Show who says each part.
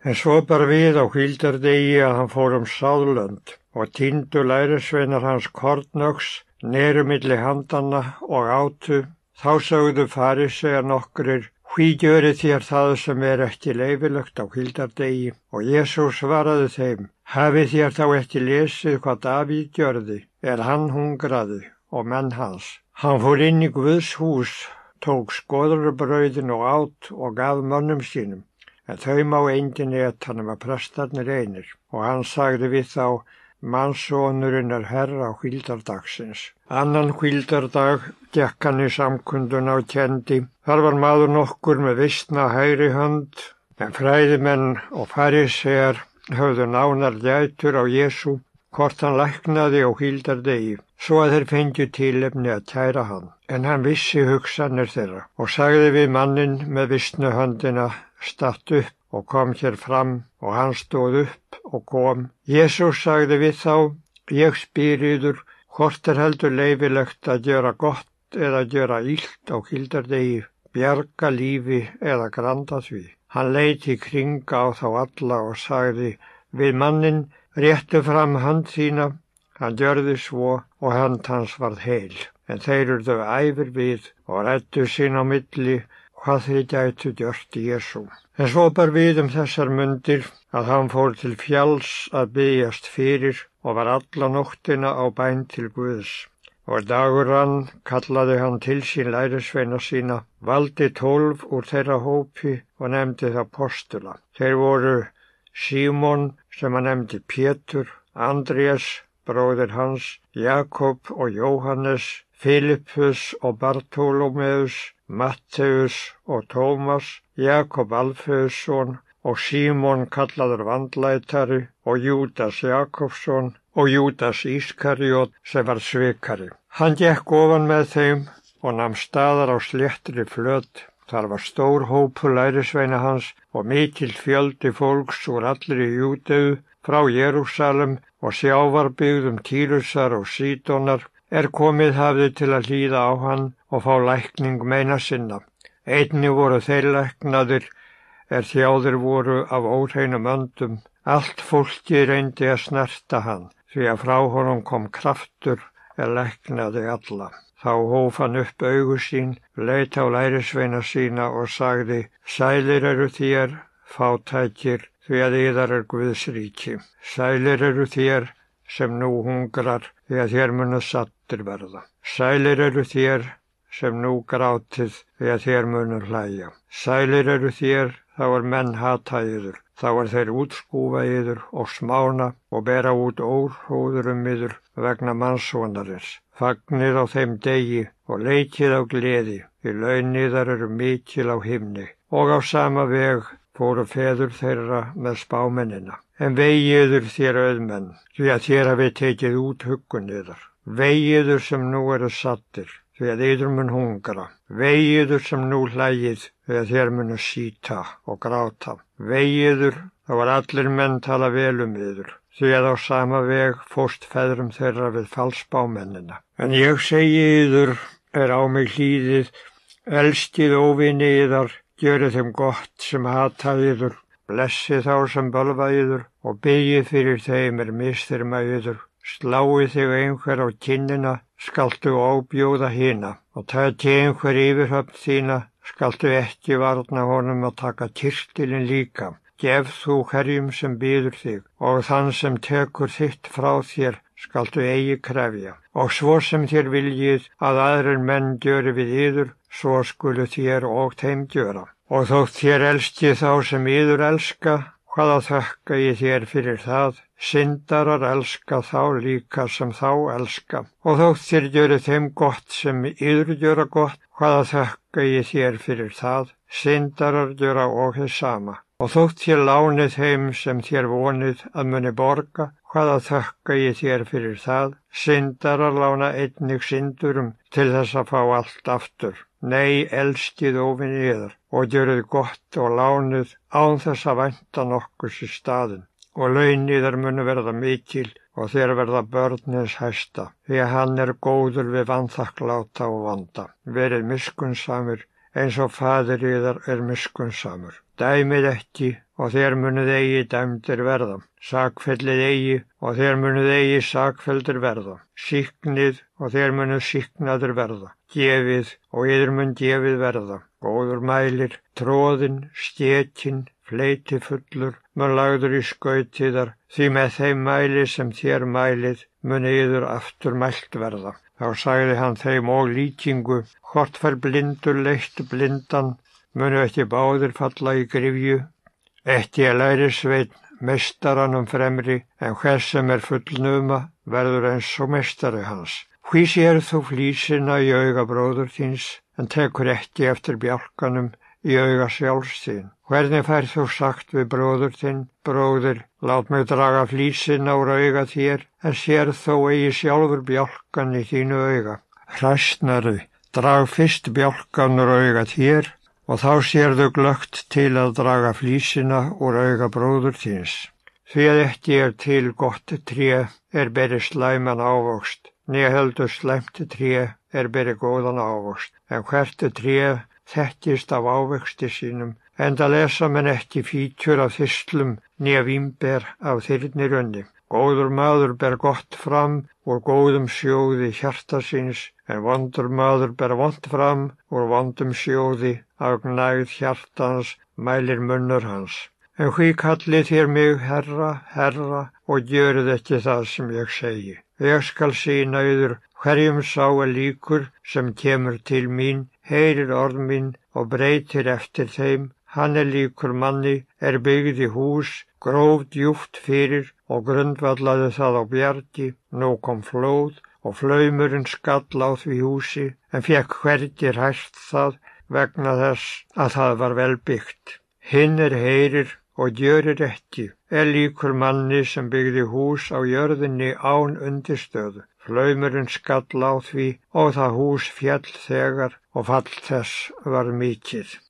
Speaker 1: En svo bar við á hvíldardegi að hann fór um sáðlönd og týndu lærisveinar hans kornöks nerumilli handana og átu. Þá sögðu farisegjar nokkrir, hví gjöri þér það sem er ekki leifilögt á hvíldardegi og Jésús svaraði þeim, hafi þér þá ekki lesið hvað Davíð gjörði, er hann hungraði og menn hans. Hann fór inn í Guðs hús, tók skoðurbröðin og átt og gaf mönnum sínum, en þau má engin etanum að prestarnir einir og hann sagði við þá, Mannsónurinn er herra á hvildardagsins. Annan hvildardag gekk hann í samkundun á kendi. Þar var maður nokkur með vissna hæri hönd, en fræðimenn og farisegar höfðu nánar gætur á Jésu, hvort hann læknaði á hvíldardegi, svo að þeir fengju tílefni að tæra hann. En hann vissi hugsanir þeirra og sagði við mannin með vissnu höndina statt upp og kom hér fram og hann stóð upp og kom. Jésús sagði við þá, ég spyr yður, hvort er heldur leifilegt að gjöra gott eða gjöra ílt á hildardegi, bjarga lífi eða granda því. Hann leiti kringa á þá alla og sagði, við mannin réttu fram hand þína, hann gjörði svo og hand hans varð heil. En þeir eruðu æfir við og rættu sín á milli hvað þeir gætu gjört í Jésú. En svo bar við um þessar mundir að hann fór til fjalls að byggjast fyrir og var alla nóttina á bæn til Guðs. Og dagur hann kallaði hann til sín lærisveina sína, valdi tólf úr þeirra hópi og nefndi það postula. Þeir voru Símon sem hann nefndi Pétur, Andrés, bróðir hans, Jakob og Jóhannes, Filippus og Bartolomeus, Matteus og Tómas, Jakob Alfeusson og Símon kallaður vandlætari og Júdas Jakobsson og Júdas Ískarjót sem var svikari. Hann gekk ofan með þeim og namn staðar á sléttri flött. Þar var stór hópu lærisveina hans og mikill fjöldi fólks úr allir í Júteu frá Jérúsalem og sjávarbyggðum Týrusar og Sídonar er komið hafði til að hlýða á hann og fá lækning meina sinna. Einni voru þeir læknaðir er þjáður voru af óhreinum öndum. Allt fólki reyndi að snerta hann því að frá honum kom kraftur er læknaði alla. Þá hóf hann upp augu sín, leit á lærisveina sína og sagði Sælir eru þér, fátækir, því að yðar er Guðs ríki. Sælir eru þér sem nú hungrar því að þér munu sattir verða. Sælir eru þér sem nú grátið því að þér munur hlæja. Sælir eru þér, þá er menn hata yður, þá er þeir útskúfa yður og smána og bera út órhóður um yður vegna mannsvonarins. Fagnir á þeim degi og leikið á gleði, í launniðar eru mikil á himni og á sama veg fóru feður þeirra með spámennina. En vegiður þér auðmenn, því að þér hafi tekið út huggunniðar. Vegiður sem nú eru sattir, því að yður mun hungra. Vegiður sem nú hlægið því að þér munu síta og gráta. Vegiður þá var allir menn tala vel um yður því að á sama veg fóst feðrum þeirra við falsbámennina. En ég segi yður er á mig hlýðið, elstið óvinni yðar, gjöru þeim gott sem hata yður, blessi þá sem bölva yður og byggið fyrir þeim er misþyrma yður, slái þig einhver á kinnina skaltu óbjóða hína og tæti einhver yfirhöfn þína skaltu ekki varna honum að taka kyrstilin líka. Gef þú herjum sem býður þig og þann sem tekur þitt frá þér skaltu eigi krefja. Og svo sem þér viljið að aðrir menn gjöru við yður, svo skulu þér og þeim gjöra. Og þótt þér elski þá sem yður elska, hvaða þökka ég þér fyrir það, Syndarar elska þá líka sem þá elska og þótt þér gjöru þeim gott sem yður gjöra gott, hvaða þökka ég þér fyrir það, syndarar gjöra og þess sama. Og þótt þér lánið þeim sem þér vonið að muni borga, hvaða þökka ég þér fyrir það, syndarar lána einnig syndurum til þess að fá allt aftur. Nei, elskið ofin yður og gjöruð gott og lánið án þess að vænta nokkus í staðin og launiðar munu verða mikil og þér verða börnins hæsta, því að hann er góður við vanþakkláta og vanda. Verið miskunnsamur eins og fadir yðar er miskunnsamur. Dæmið ekki og þér munuð eigi dæmdir verða. Sakfellið eigi og þér munuð eigi sakfelldir verða. Síknið og þér munuð síknaður verða. Gefið og yður mun gefið verða. Góður mælir, tróðin, stékin, fleiti fullur, mun lagður í skautiðar, því með þeim mæli sem þér mælið mun yður aftur mælt verða. Þá sagði hann þeim og líkingu, hvort fær blindur leitt blindan, munu ekki báðir falla í grifju, ekki að læri sveitn mestaranum fremri, en hvers sem er fullnuma verður eins og mestari hans. Hví sér þú flísina í auga bróður þins, en tekur ekki eftir bjálkanum í auga sjálfs þín. Hvernig fær þú sagt við bróður þinn, bróður, lát mig draga flísin ára auga þér, en sér þó eigi sjálfur bjálkan í þínu auga. Hræstnari, drag fyrst bjálkan úr auga þér og þá sér þau glögt til að draga flísina úr auga bróður þins. Því að ekki er til gott tré er beri slæman ávokst, nýja heldur slæmt tré er beri góðan ávokst, en hvertu tré þekkist af ávexti sínum, enda lesa menn ekki fítjur af þyslum nýja vimber af þyrnirunni. Góður maður ber gott fram úr góðum sjóði hjarta síns, en vondur maður ber vond fram úr vondum sjóði af gnægð hjartans mælir munnur hans. En hví kallið þér mig herra, herra og gjöruð ekki það sem ég segi. Ég skal sína yður hverjum sá að líkur sem kemur til mín heyrir orð mín og breytir eftir þeim, hann er líkur manni, er byggði hús, gróf djúft fyrir og grundvallaði það á bjargi, nú kom flóð og flaumurinn skall á því húsi, en fekk hvergir hægt það vegna þess að það var vel byggt. Hinn er heyrir og gjörir ekki, er líkur manni sem byggði hús á jörðinni án undirstöðu. Flaumurinn skall á því og það hús fjall þegar og fall þess var mikið.